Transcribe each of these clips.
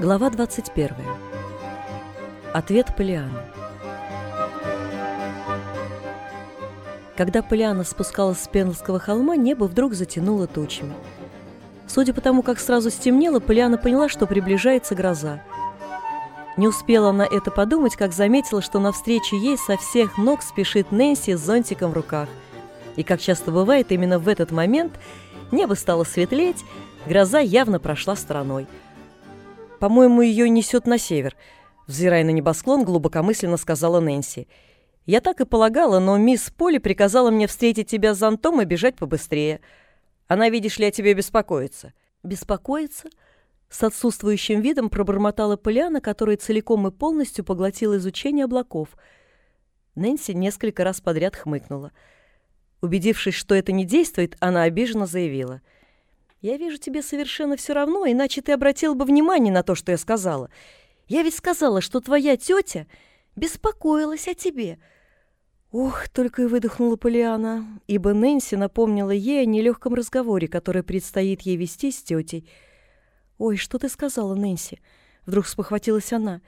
Глава 21. Ответ Полианы. Когда Полиана спускалась с Пенлского холма, небо вдруг затянуло тучами. Судя по тому, как сразу стемнело, Полиана поняла, что приближается гроза. Не успела она это подумать, как заметила, что навстречу ей со всех ног спешит Нэнси с зонтиком в руках. И, как часто бывает, именно в этот момент небо стало светлеть, гроза явно прошла стороной – «По-моему, ее несет на север», — взирая на небосклон, глубокомысленно сказала Нэнси. «Я так и полагала, но мисс Поли приказала мне встретить тебя с зонтом и бежать побыстрее. Она, видишь ли, о тебе беспокоится». «Беспокоится?» С отсутствующим видом пробормотала Поляна, которая целиком и полностью поглотила изучение облаков. Нэнси несколько раз подряд хмыкнула. Убедившись, что это не действует, она обиженно заявила — я вижу, тебе совершенно все равно, иначе ты обратил бы внимание на то, что я сказала. Я ведь сказала, что твоя тетя беспокоилась о тебе. Ох, только и выдохнула Полиана, ибо Нэнси напомнила ей о нелегком разговоре, который предстоит ей вести с тетей. «Ой, что ты сказала, Нэнси?» Вдруг спохватилась она.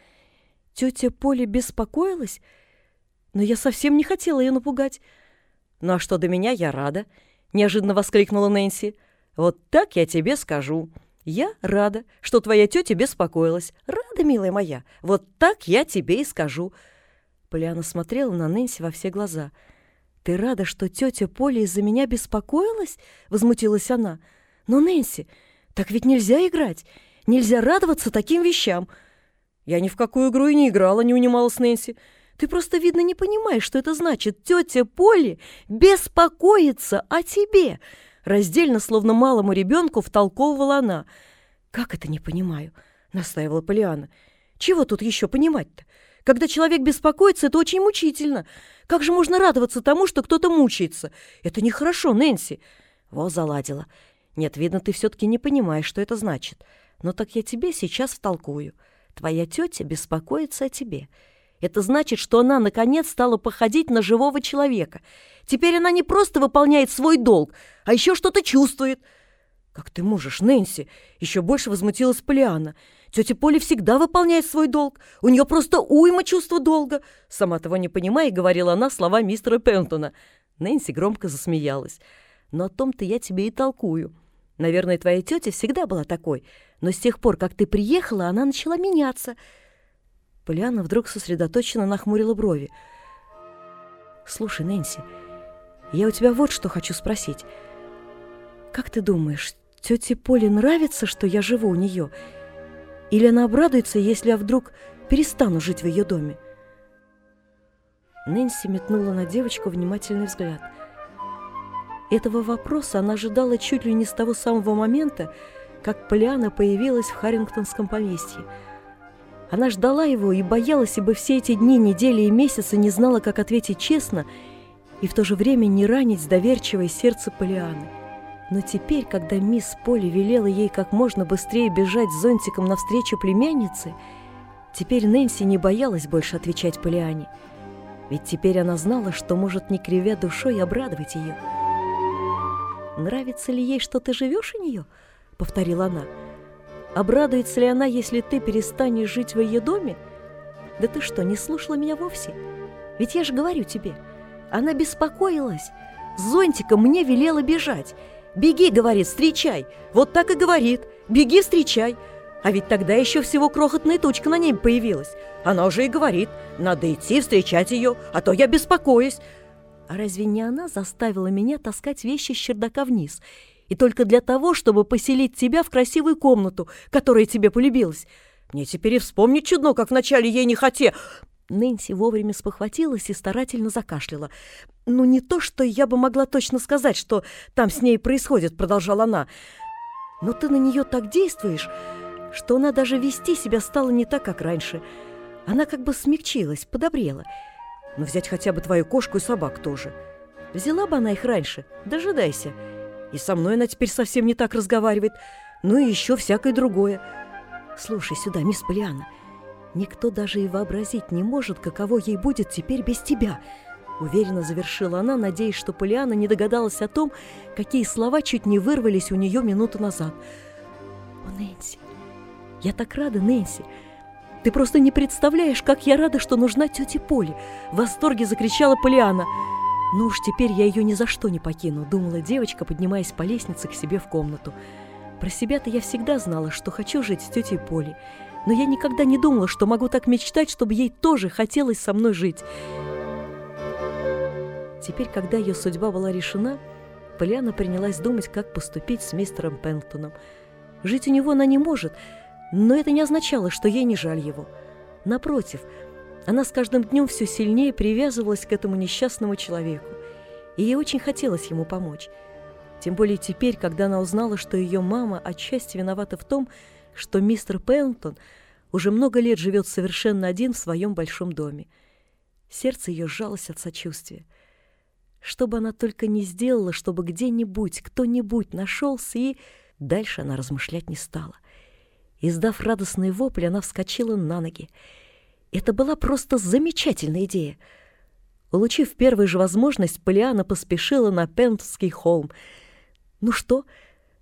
«Тетя Поля беспокоилась? Но я совсем не хотела ее напугать». «Ну а что до меня, я рада», — неожиданно воскликнула Нэнси. Вот так я тебе скажу. Я рада, что твоя тетя беспокоилась. Рада, милая моя. Вот так я тебе и скажу. Полиана смотрела на Нэнси во все глаза. «Ты рада, что тетя Поля из-за меня беспокоилась?» — возмутилась она. «Но, Нэнси, так ведь нельзя играть. Нельзя радоваться таким вещам». «Я ни в какую игру и не играла», — не унималась Нэнси. «Ты просто, видно, не понимаешь, что это значит. Тетя Поли беспокоится о тебе. Раздельно, словно малому ребенку, втолковывала она. «Как это не понимаю?» — настаивала Полиана. «Чего тут еще понимать-то? Когда человек беспокоится, это очень мучительно. Как же можно радоваться тому, что кто-то мучается? Это нехорошо, Нэнси!» Во, заладила. «Нет, видно, ты все-таки не понимаешь, что это значит. Но так я тебе сейчас втолкую. Твоя тетя беспокоится о тебе. Это значит, что она, наконец, стала походить на живого человека. Теперь она не просто выполняет свой долг, а еще что-то чувствует. «Как ты можешь, Нэнси?» Еще больше возмутилась Полиана. «Тетя Поля всегда выполняет свой долг. У нее просто уйма чувства долга». Сама того не понимая, говорила она слова мистера Пентона. Нэнси громко засмеялась. «Но о том-то я тебе и толкую. Наверное, твоя тетя всегда была такой, но с тех пор, как ты приехала, она начала меняться». Полиана вдруг сосредоточенно нахмурила брови. «Слушай, Нэнси, я у тебя вот что хочу спросить. Как ты думаешь, тете Поле нравится, что я живу у нее? Или она обрадуется, если я вдруг перестану жить в ее доме?» Нэнси метнула на девочку внимательный взгляд. Этого вопроса она ожидала чуть ли не с того самого момента, как Полиана появилась в Харрингтонском поместье – она ждала его и боялась, ибо все эти дни, недели и месяцы не знала, как ответить честно и в то же время не ранить доверчивое сердце Полианы. Но теперь, когда мисс Поли велела ей как можно быстрее бежать с зонтиком навстречу племяннице, теперь Нэнси не боялась больше отвечать Полиане. Ведь теперь она знала, что может, не кривя душой, обрадовать ее. «Нравится ли ей, что ты живешь у нее?» — повторила она. — Обрадуется ли она, если ты перестанешь жить в ее доме? Да ты что, не слушала меня вовсе? Ведь я же говорю тебе, она беспокоилась. С зонтиком мне велела бежать. «Беги», — говорит, — «встречай». Вот так и говорит. «Беги, встречай». А ведь тогда еще всего крохотная точка на небе появилась. Она уже и говорит, надо идти встречать ее, а то я беспокоюсь. А разве не она заставила меня таскать вещи с чердака вниз? И только для того, чтобы поселить тебя в красивую комнату, которая тебе полюбилась. Мне теперь и вспомнить чудно, как вначале ей не хоте...» Нэнси вовремя спохватилась и старательно закашляла. «Ну, не то, что я бы могла точно сказать, что там с ней происходит», — продолжала она. «Но ты на нее так действуешь, что она даже вести себя стала не так, как раньше. Она как бы смягчилась, подобрела. Но взять хотя бы твою кошку и собак тоже. Взяла бы она их раньше, дожидайся». И со мной она теперь совсем не так разговаривает. Ну и еще всякое другое. Слушай сюда, мисс Полиана. Никто даже и вообразить не может, каково ей будет теперь без тебя. Уверенно завершила она, надеясь, что Полиана не догадалась о том, какие слова чуть не вырвались у нее минуту назад. «О, Нэнси, Я так рада, Нэнси. Ты просто не представляешь, как я рада, что нужна тете Поле!» В восторге закричала Полиана. «Ну уж теперь я ее ни за что не покину», — думала девочка, поднимаясь по лестнице к себе в комнату. Про себя-то я всегда знала, что хочу жить с тетей Полей, но я никогда не думала, что могу так мечтать, чтобы ей тоже хотелось со мной жить. Теперь, когда ее судьба была решена, Полиана принялась думать, как поступить с мистером Пенктоном. Жить у него она не может — но это не означало, что ей не жаль его. Напротив, она с каждым днем все сильнее привязывалась к этому несчастному человеку, и ей очень хотелось ему помочь. Тем более теперь, когда она узнала, что ее мама отчасти виновата в том, что мистер Пэлтон уже много лет живет совершенно один в своем большом доме. Сердце ее сжалось от сочувствия. Что бы она только не сделала, чтобы где-нибудь кто-нибудь нашелся, и дальше она размышлять не стала. Издав радостный вопль, она вскочила на ноги. Это была просто замечательная идея. Улучив первую же возможность, Полиана поспешила на Пентский холм. «Ну что,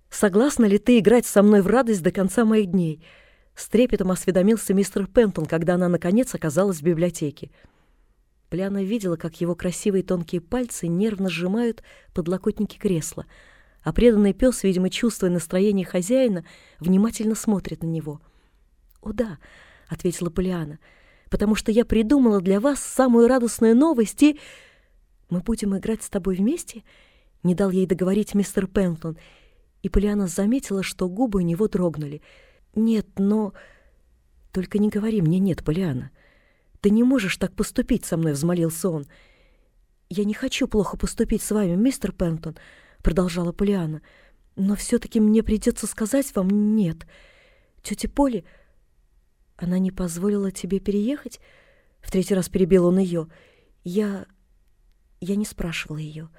согласна ли ты играть со мной в радость до конца моих дней?» С трепетом осведомился мистер Пентон, когда она, наконец, оказалась в библиотеке. Полиана видела, как его красивые тонкие пальцы нервно сжимают подлокотники кресла — а преданный пес, видимо, чувствуя настроение хозяина, внимательно смотрит на него. «О да», — ответила Полиана, — «потому что я придумала для вас самую радостную новость, и...» «Мы будем играть с тобой вместе?» — не дал ей договорить мистер Пентлон, и Полиана заметила, что губы у него дрогнули. «Нет, но...» «Только не говори мне «нет», Полиана. Ты не можешь так поступить со мной», — взмолился он. «Я не хочу плохо поступить с вами, мистер Пентон», продолжала Полиана. Но все-таки мне придется сказать вам нет. Тетя Поли, она не позволила тебе переехать? В третий раз перебил он ее. Я... я не спрашивала ее.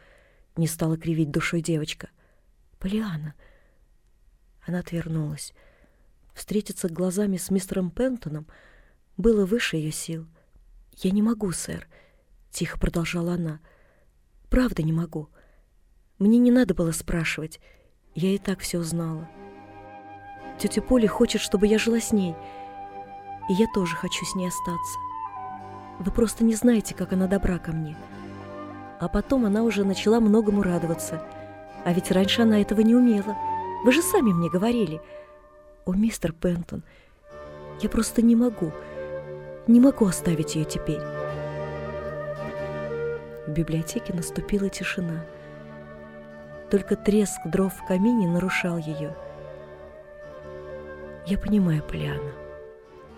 Не стала кривить душой девочка. Полиана. Она отвернулась. Встретиться глазами с мистером Пентоном было выше ее сил. «Я не могу, сэр», — тихо продолжала она. «Правда не могу. Мне не надо было спрашивать. Я и так все знала. Тетя Поля хочет, чтобы я жила с ней. И я тоже хочу с ней остаться. Вы просто не знаете, как она добра ко мне. А потом она уже начала многому радоваться. А ведь раньше она этого не умела. Вы же сами мне говорили. О, мистер Пентон, я просто не могу. Не могу оставить ее теперь. В библиотеке наступила тишина. Только треск дров в камине нарушал ее. «Я понимаю, Полиана», —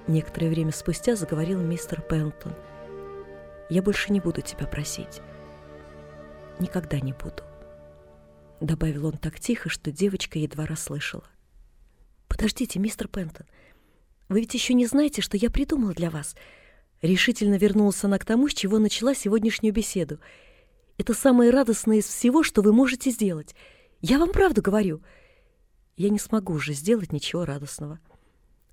некоторое время спустя заговорил мистер Пентон. «Я больше не буду тебя просить. Никогда не буду», — добавил он так тихо, что девочка едва расслышала. «Подождите, мистер Пентон, вы ведь еще не знаете, что я придумала для вас?» Решительно вернулась она к тому, с чего начала сегодняшнюю беседу — это самое радостное из всего, что вы можете сделать. Я вам правду говорю. Я не смогу уже сделать ничего радостного.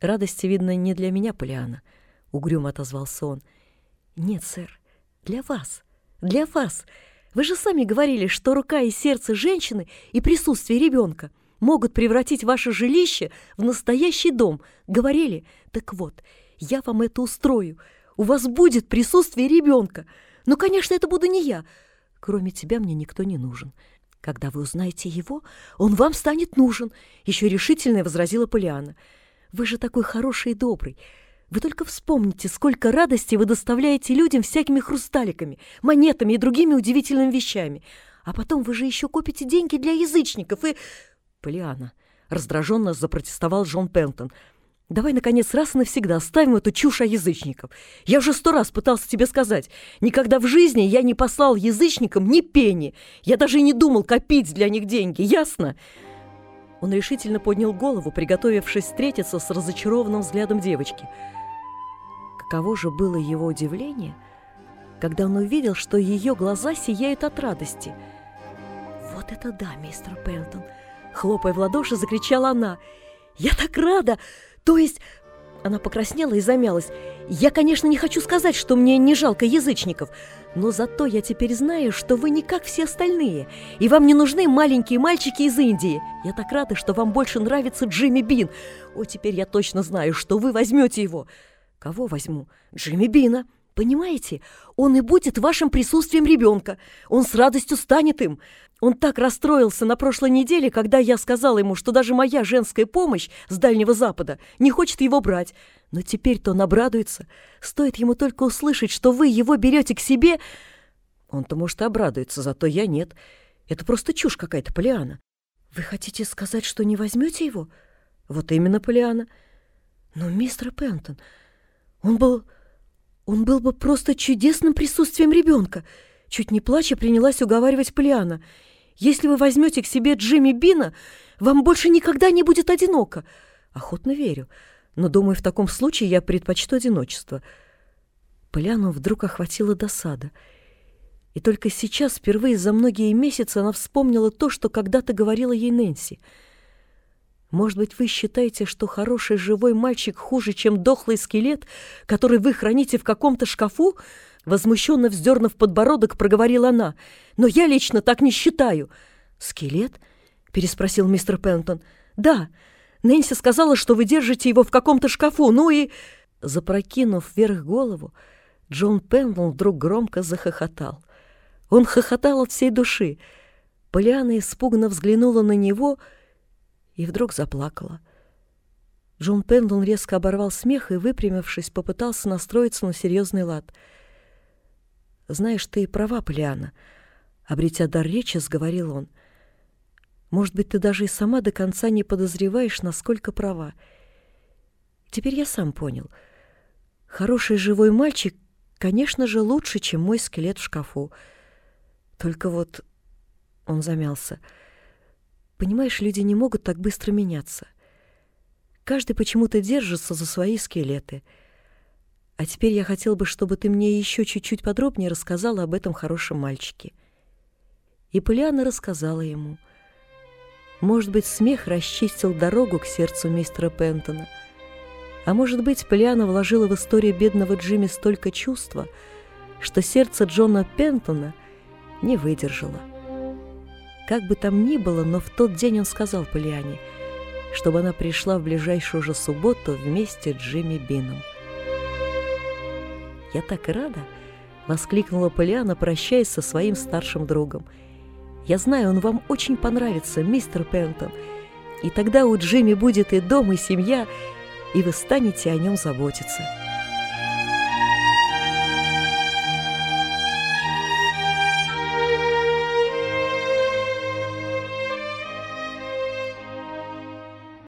Радости, видно, не для меня, Полиана, — угрюмо отозвался он. Нет, сэр, для вас, для вас. Вы же сами говорили, что рука и сердце женщины и присутствие ребенка могут превратить ваше жилище в настоящий дом. Говорили? Так вот, я вам это устрою. У вас будет присутствие ребенка. Но, конечно, это буду не я, — Кроме тебя мне никто не нужен. Когда вы узнаете его, он вам станет нужен, еще решительно возразила Полиана. Вы же такой хороший и добрый. Вы только вспомните, сколько радости вы доставляете людям всякими хрусталиками, монетами и другими удивительными вещами. А потом вы же еще купите деньги для язычников и... Полиана, раздраженно запротестовал Джон Пентон. Давай, наконец, раз и навсегда оставим эту чушь о язычников. Я уже сто раз пытался тебе сказать. Никогда в жизни я не послал язычникам ни пени. Я даже и не думал копить для них деньги, ясно?» Он решительно поднял голову, приготовившись встретиться с разочарованным взглядом девочки. Каково же было его удивление, когда он увидел, что ее глаза сияют от радости. «Вот это да, мистер Пентон!» Хлопая в ладоши, закричала она. «Я так рада! То есть... Она покраснела и замялась. «Я, конечно, не хочу сказать, что мне не жалко язычников, Но зато я теперь знаю, что вы не как все остальные, и вам не нужны маленькие мальчики из Индии. Я так рада, что вам больше нравится Джимми Бин. О, теперь я точно знаю, что вы возьмете его. Кого возьму? Джимми Бина. Понимаете, он и будет вашим присутствием ребенка. Он с радостью станет им. Он так расстроился на прошлой неделе, когда я сказала ему, что даже моя женская помощь с Дальнего Запада не хочет его брать. Но теперь-то он обрадуется. Стоит ему только услышать, что вы его берете к себе... Он-то, может, обрадуется, зато я нет. Это просто чушь какая-то, Полиана. Вы хотите сказать, что не возьмете его? Вот именно, Полиана. Но, мистер Пентон, он был... Он был бы просто чудесным присутствием ребенка. Чуть не плача принялась уговаривать Полиана. Если вы возьмете к себе Джимми Бина, вам больше никогда не будет одиноко. Охотно верю но, думаю, в таком случае я предпочту одиночество. Поляну вдруг охватила досада. И только сейчас, впервые за многие месяцы, она вспомнила то, что когда-то говорила ей Нэнси. «Может быть, вы считаете, что хороший живой мальчик хуже, чем дохлый скелет, который вы храните в каком-то шкафу?» Возмущенно вздернув подбородок, проговорила она. «Но я лично так не считаю». «Скелет?» — переспросил мистер Пентон. «Да, Нэнси сказала, что вы держите его в каком-то шкафу, ну и...» Запрокинув вверх голову, Джон Пендл вдруг громко захохотал. Он хохотал от всей души. Полиана испуганно взглянула на него и вдруг заплакала. Джон Пендл резко оборвал смех и, выпрямившись, попытался настроиться на серьезный лад. «Знаешь, ты и права, Полиана», — обретя дар речи, сговорил он — может быть, ты даже и сама до конца не подозреваешь, насколько права. Теперь я сам понял. Хороший живой мальчик, конечно же, лучше, чем мой скелет в шкафу. Только вот он замялся. Понимаешь, люди не могут так быстро меняться. Каждый почему-то держится за свои скелеты. А теперь я хотел бы, чтобы ты мне еще чуть-чуть подробнее рассказала об этом хорошем мальчике. И Полиана рассказала ему — может быть, смех расчистил дорогу к сердцу мистера Пентона. А может быть, Полиана вложила в историю бедного Джимми столько чувства, что сердце Джона Пентона не выдержало. Как бы там ни было, но в тот день он сказал Полиане, чтобы она пришла в ближайшую же субботу вместе с Джимми Бином. «Я так рада!» — воскликнула Полиана, прощаясь со своим старшим другом — я знаю, он вам очень понравится, мистер Пентон. И тогда у Джимми будет и дом, и семья, и вы станете о нем заботиться».